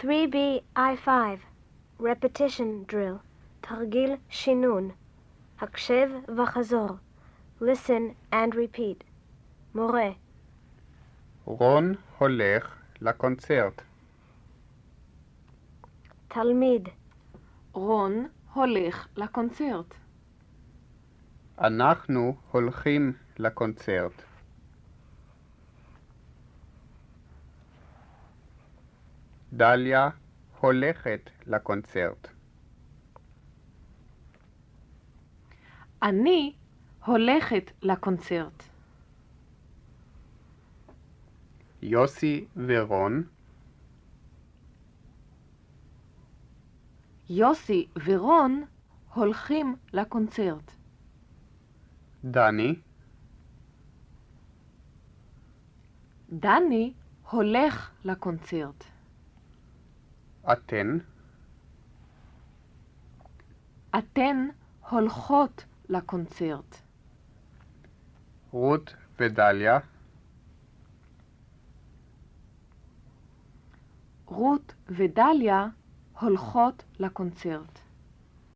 3B I5 Repetition Drill תרגיל שינון הקשב וחזור Listen and repeat מורה רון הולך לקונצרט. תלמיד רון הולך לקונצרט. אנחנו הולכים לקונצרט. דליה הולכת לקונצרט. אני הולכת לקונצרט. יוסי ורון יוסי ורון הולכים לקונצרט. דני דני הולך לקונצרט. אתן אתן הולכות לקונצרט. רות ודליה רות ודליה הולכות לקונצרט.